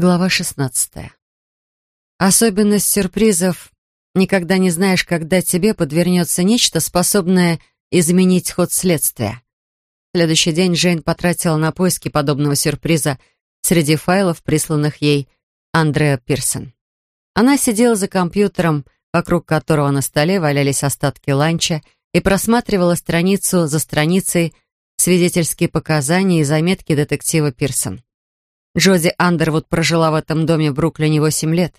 Глава 16. Особенность сюрпризов — никогда не знаешь, когда тебе подвернется нечто, способное изменить ход следствия. В следующий день Джейн потратила на поиски подобного сюрприза среди файлов, присланных ей Андреа Пирсон. Она сидела за компьютером, вокруг которого на столе валялись остатки ланча, и просматривала страницу за страницей свидетельские показания и заметки детектива Пирсон. Джоди Андервуд прожила в этом доме в Бруклине 8 лет.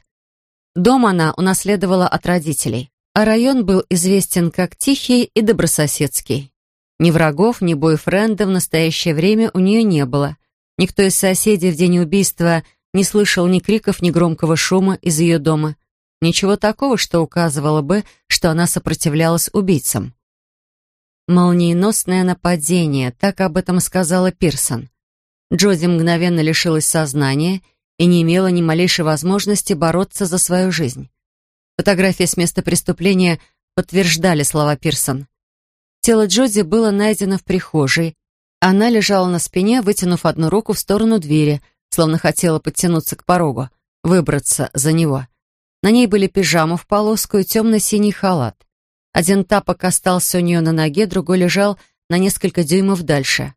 Дом она унаследовала от родителей, а район был известен как тихий и добрососедский. Ни врагов, ни бойфренда в настоящее время у нее не было. Никто из соседей в день убийства не слышал ни криков, ни громкого шума из ее дома. Ничего такого, что указывало бы, что она сопротивлялась убийцам. «Молниеносное нападение», так об этом сказала Пирсон. Джоди мгновенно лишилась сознания и не имела ни малейшей возможности бороться за свою жизнь. Фотографии с места преступления подтверждали слова Пирсон. Тело Джоди было найдено в прихожей. Она лежала на спине, вытянув одну руку в сторону двери, словно хотела подтянуться к порогу, выбраться за него. На ней были пижама в полоску и темно-синий халат. Один тапок остался у нее на ноге, другой лежал на несколько дюймов дальше.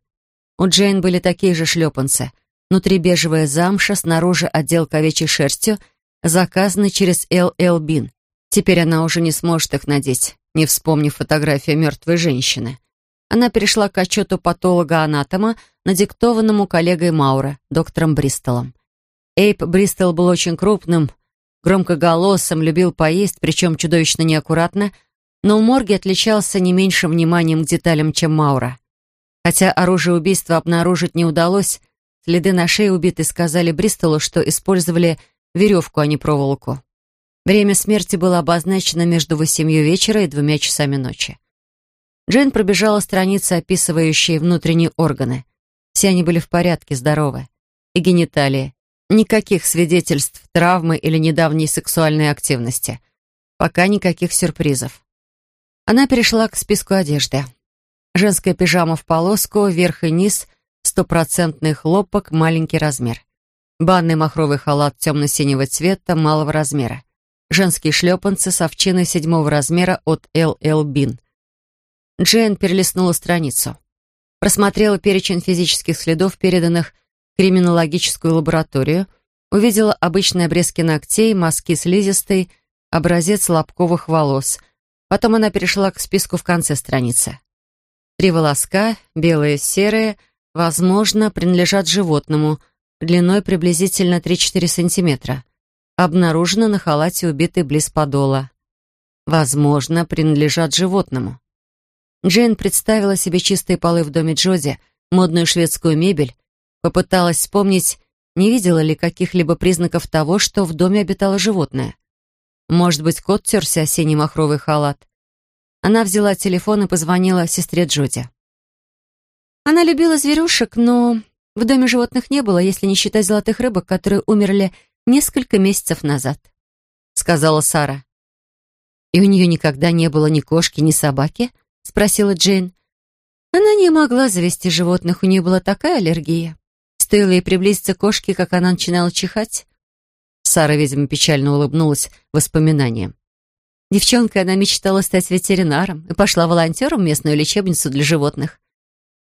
У Джейн были такие же шлепанцы. Внутри бежевая замша, снаружи отделка овечьей шерстью, заказанный через Л.Л. Бин. Теперь она уже не сможет их надеть, не вспомнив фотографию мертвой женщины. Она перешла к отчету патолога-анатома, надиктованному коллегой Маура, доктором Бристолом. Эйп Бристол был очень крупным, громкоголосым, любил поесть, причем чудовищно неаккуратно, но в морге отличался не меньшим вниманием к деталям, чем Маура. Хотя оружие убийства обнаружить не удалось, следы на шее убитой сказали Бристолу, что использовали веревку, а не проволоку. Время смерти было обозначено между восемью вечера и двумя часами ночи. Джейн пробежала страницы, описывающие внутренние органы. Все они были в порядке, здоровы. И гениталии. Никаких свидетельств травмы или недавней сексуальной активности. Пока никаких сюрпризов. Она перешла к списку одежды. Женская пижама в полоску, верх и низ, стопроцентный хлопок, маленький размер. Банный махровый халат темно-синего цвета, малого размера. Женские шлепанцы с овчиной седьмого размера от LL Bean. Джейн перелистнула страницу. Просмотрела перечень физических следов, переданных в криминологическую лабораторию, увидела обычные обрезки ногтей, мазки слизистой, образец лобковых волос. Потом она перешла к списку в конце страницы. Три волоска, белые серые, возможно, принадлежат животному, длиной приблизительно 3-4 сантиметра. Обнаружено на халате убитой близ подола. Возможно, принадлежат животному. Джейн представила себе чистые полы в доме Джоди, модную шведскую мебель, попыталась вспомнить, не видела ли каких-либо признаков того, что в доме обитало животное. Может быть, кот терся осенний махровый халат. Она взяла телефон и позвонила сестре Джоди. Она любила зверюшек, но в доме животных не было, если не считать золотых рыбок, которые умерли несколько месяцев назад, сказала Сара. «И у нее никогда не было ни кошки, ни собаки?» — спросила Джейн. Она не могла завести животных, у нее была такая аллергия. Стоило ей приблизиться к кошке, как она начинала чихать. Сара, видимо, печально улыбнулась воспоминаниям. Девчонкой она мечтала стать ветеринаром и пошла волонтером в местную лечебницу для животных.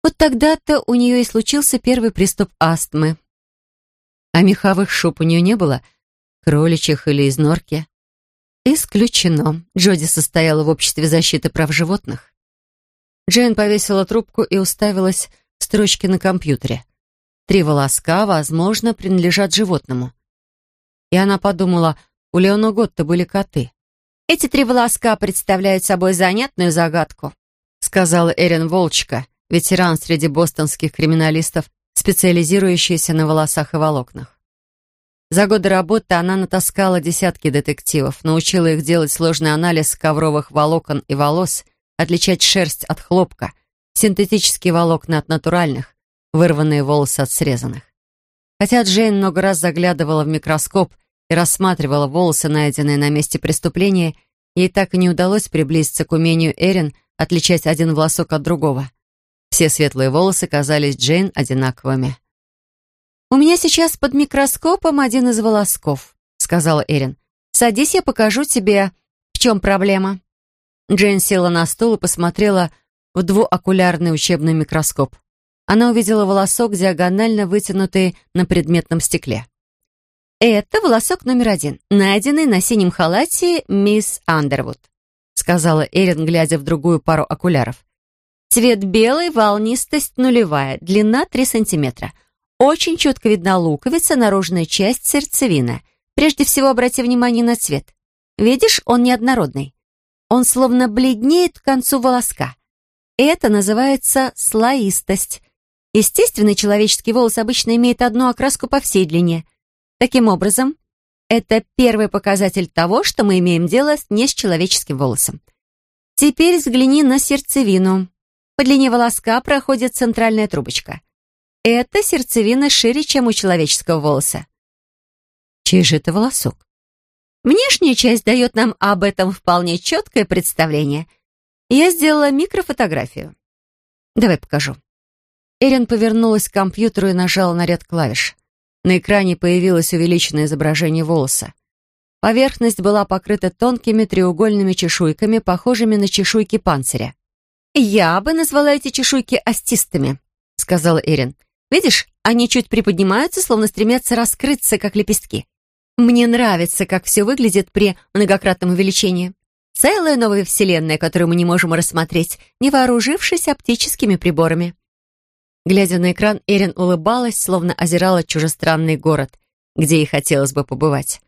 Вот тогда-то у нее и случился первый приступ астмы. А меховых шуб у нее не было, кроличьих или из норки. Исключено. Джоди состояла в обществе защиты прав животных. Джейн повесила трубку и уставилась в строчки на компьютере. Три волоска, возможно, принадлежат животному. И она подумала, у Леона Готта были коты. «Эти три волоска представляют собой занятную загадку», сказала Эрин Волчка, ветеран среди бостонских криминалистов, специализирующийся на волосах и волокнах. За годы работы она натаскала десятки детективов, научила их делать сложный анализ ковровых волокон и волос, отличать шерсть от хлопка, синтетические волокна от натуральных, вырванные волосы от срезанных. Хотя Джейн много раз заглядывала в микроскоп и рассматривала волосы, найденные на месте преступления, ей так и не удалось приблизиться к умению Эрин отличать один волосок от другого. Все светлые волосы казались Джейн одинаковыми. «У меня сейчас под микроскопом один из волосков», — сказала Эрин. «Садись, я покажу тебе, в чем проблема». Джейн села на стул и посмотрела в двуокулярный учебный микроскоп. Она увидела волосок, диагонально вытянутый на предметном стекле. «Это волосок номер один, найденный на синем халате мисс Андервуд», сказала Эрин, глядя в другую пару окуляров. «Цвет белый, волнистость нулевая, длина 3 сантиметра. Очень четко видна луковица, наружная часть сердцевина. Прежде всего обрати внимание на цвет. Видишь, он неоднородный. Он словно бледнеет к концу волоска. Это называется слоистость. Естественно, человеческий волос обычно имеет одну окраску по всей длине. Таким образом, это первый показатель того, что мы имеем дело не с человеческим волосом. Теперь взгляни на сердцевину. По длине волоска проходит центральная трубочка. Эта сердцевина шире, чем у человеческого волоса. Чей же это волосок? Внешняя часть дает нам об этом вполне четкое представление. Я сделала микрофотографию. Давай покажу. Эрин повернулась к компьютеру и нажала на ряд клавиш. На экране появилось увеличенное изображение волоса. Поверхность была покрыта тонкими треугольными чешуйками, похожими на чешуйки панциря. «Я бы назвала эти чешуйки остистыми», — сказала Эрин. Видишь, они чуть приподнимаются, словно стремятся раскрыться, как лепестки. Мне нравится, как все выглядит при многократном увеличении. Целая новая вселенная, которую мы не можем рассмотреть, не вооружившись оптическими приборами. Глядя на экран, Эрин улыбалась, словно озирала чужестранный город, где ей хотелось бы побывать.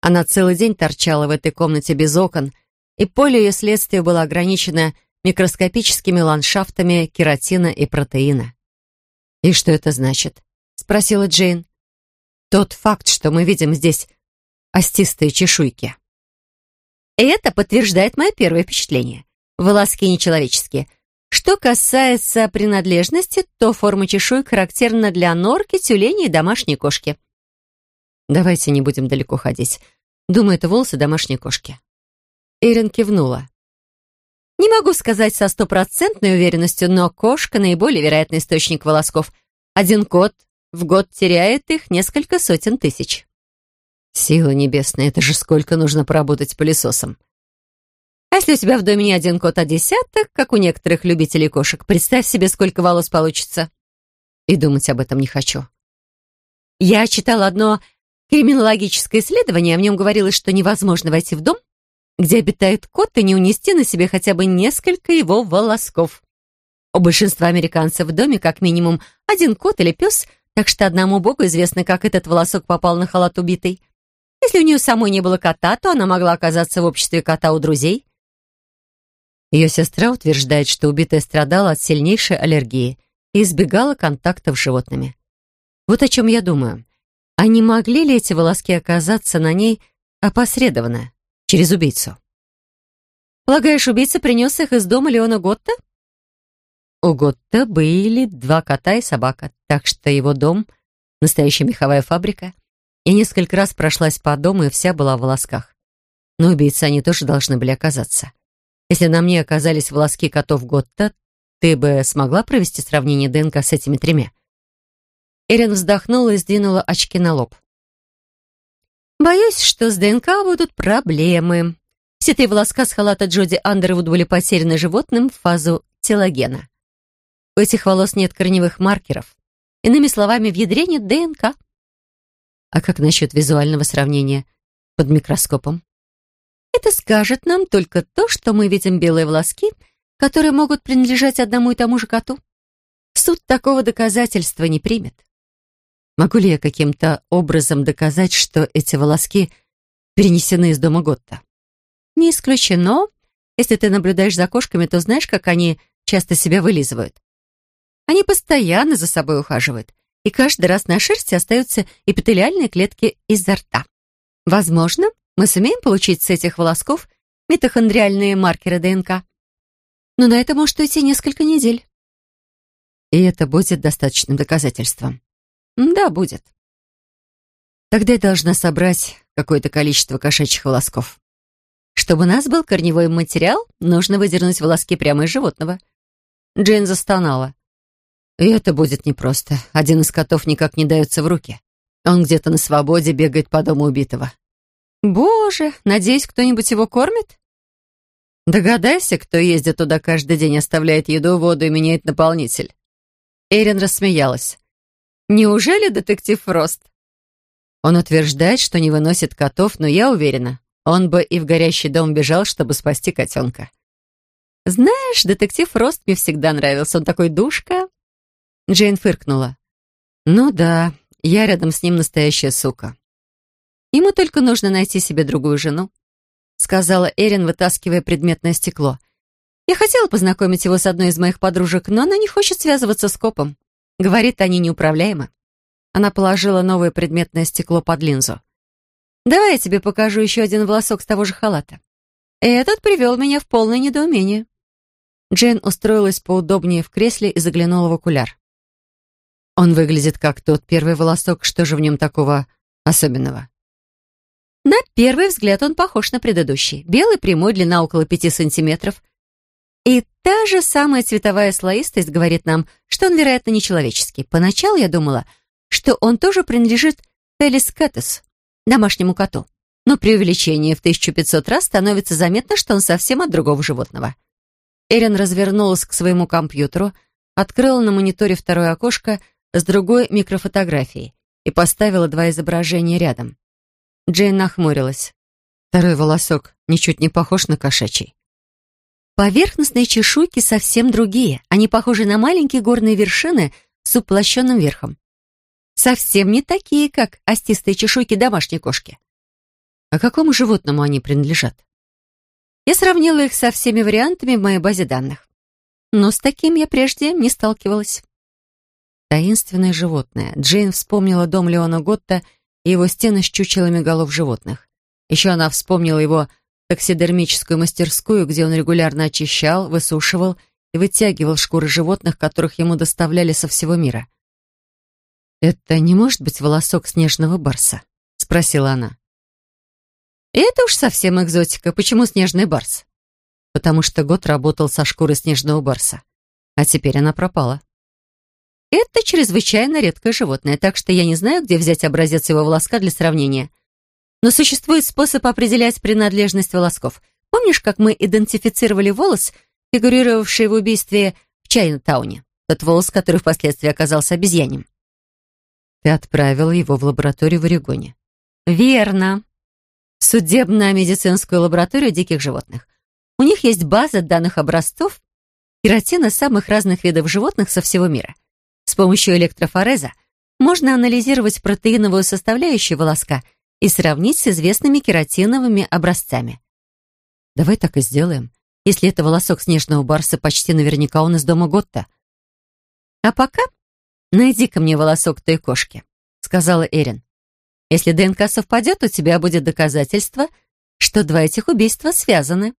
Она целый день торчала в этой комнате без окон, и поле ее следствия было ограничено микроскопическими ландшафтами кератина и протеина. «И что это значит?» — спросила Джейн. «Тот факт, что мы видим здесь остистые чешуйки». «Это подтверждает мое первое впечатление. Волоски нечеловеческие. Что касается принадлежности, то форма чешуек характерна для норки, тюленей и домашней кошки». «Давайте не будем далеко ходить. Думаю, это волосы домашней кошки». Эрин кивнула. Не могу сказать со стопроцентной уверенностью, но кошка — наиболее вероятный источник волосков. Один кот в год теряет их несколько сотен тысяч. Сила небесная, это же сколько нужно поработать пылесосом. Если у тебя в доме не один кот, а десяток, как у некоторых любителей кошек, представь себе, сколько волос получится. И думать об этом не хочу. Я читала одно криминологическое исследование, в нем говорилось, что невозможно войти в дом, где обитает кот, и не унести на себе хотя бы несколько его волосков. У большинства американцев в доме как минимум один кот или пес, так что одному богу известно, как этот волосок попал на халат убитой. Если у нее самой не было кота, то она могла оказаться в обществе кота у друзей. Ее сестра утверждает, что убитая страдала от сильнейшей аллергии и избегала контактов с животными. Вот о чем я думаю. А не могли ли эти волоски оказаться на ней опосредованно? через убийцу. Полагаешь, убийца принес их из дома Леона Готта? У Готта были два кота и собака, так что его дом — настоящая меховая фабрика. Я несколько раз прошлась по дому, и вся была в волосках. Но убийцы они тоже должны были оказаться. Если на мне оказались волоски котов Готта, ты бы смогла провести сравнение ДНК с этими тремя?» Эрин вздохнула и сдвинула очки на лоб. Боюсь, что с ДНК будут проблемы. Все три волоска с халата Джоди Андервуд были потеряны животным в фазу телогена. У этих волос нет корневых маркеров. Иными словами, в ядре нет ДНК. А как насчет визуального сравнения под микроскопом? Это скажет нам только то, что мы видим белые волоски, которые могут принадлежать одному и тому же коту. Суд такого доказательства не примет. Могу ли я каким-то образом доказать, что эти волоски перенесены из дома Готта? Не исключено. Если ты наблюдаешь за кошками, то знаешь, как они часто себя вылизывают. Они постоянно за собой ухаживают, и каждый раз на шерсти остаются эпителиальные клетки изо рта. Возможно, мы сумеем получить с этих волосков митохондриальные маркеры ДНК. Но на это может уйти несколько недель. И это будет достаточным доказательством. Да, будет. Тогда я должна собрать какое-то количество кошачьих волосков. Чтобы у нас был корневой материал, нужно выдернуть волоски прямо из животного. Джейн застонала. И это будет непросто. Один из котов никак не дается в руки. Он где-то на свободе бегает по дому убитого. Боже, надеюсь, кто-нибудь его кормит? Догадайся, кто ездит туда каждый день, оставляет еду, воду и меняет наполнитель. Эрин рассмеялась. Неужели детектив Фрост? Он утверждает, что не выносит котов, но я уверена, он бы и в горящий дом бежал, чтобы спасти котенка. Знаешь, детектив Фрост мне всегда нравился, он такой душка. Джейн фыркнула. Ну да, я рядом с ним настоящая сука. Ему только нужно найти себе другую жену, сказала Эрин, вытаскивая предметное стекло. Я хотела познакомить его с одной из моих подружек, но она не хочет связываться с копом. Говорит, они неуправляемы. Она положила новое предметное стекло под линзу. «Давай я тебе покажу еще один волосок с того же халата». Этот привел меня в полное недоумение. Джейн устроилась поудобнее в кресле и заглянула в окуляр. Он выглядит как тот первый волосок, что же в нем такого особенного? На первый взгляд он похож на предыдущий. Белый, прямой, длина около пяти сантиметров. И та же самая цветовая слоистость говорит нам, что он, вероятно, нечеловеческий. Поначалу я думала, что он тоже принадлежит Телис Кэтес, домашнему коту. Но при увеличении в 1500 раз становится заметно, что он совсем от другого животного. Эрин развернулась к своему компьютеру, открыла на мониторе второе окошко с другой микрофотографией и поставила два изображения рядом. Джейн нахмурилась. Второй волосок ничуть не похож на кошачий. Поверхностные чешуйки совсем другие. Они похожи на маленькие горные вершины с уплощенным верхом совсем не такие, как остистые чешуйки домашней кошки. А какому животному они принадлежат? Я сравнила их со всеми вариантами в моей базе данных. Но с таким я прежде не сталкивалась. Таинственное животное. Джейн вспомнила дом Леона Готта и его стены с чучелами голов животных. Еще она вспомнила его таксидермическую мастерскую, где он регулярно очищал, высушивал и вытягивал шкуры животных, которых ему доставляли со всего мира. «Это не может быть волосок снежного барса?» — спросила она. «Это уж совсем экзотика. Почему снежный барс?» «Потому что год работал со шкурой снежного барса, а теперь она пропала». «Это чрезвычайно редкое животное, так что я не знаю, где взять образец его волоска для сравнения. Но существует способ определять принадлежность волосков. Помнишь, как мы идентифицировали волос, фигурировавший в убийстве в Чайна-тауне? Тот волос, который впоследствии оказался обезьянем?» Ты отправила его в лабораторию в Орегоне. Верно. Судебно-медицинскую лабораторию диких животных. У них есть база данных образцов кератина самых разных видов животных со всего мира. Помощью электрофореза можно анализировать протеиновую составляющую волоска и сравнить с известными кератиновыми образцами. Давай так и сделаем. Если это волосок снежного барса, почти наверняка он из дома Готта. А пока «Найди-ка мне волосок той кошки», — сказала Эрин. «Если ДНК совпадет, у тебя будет доказательство, что два этих убийства связаны».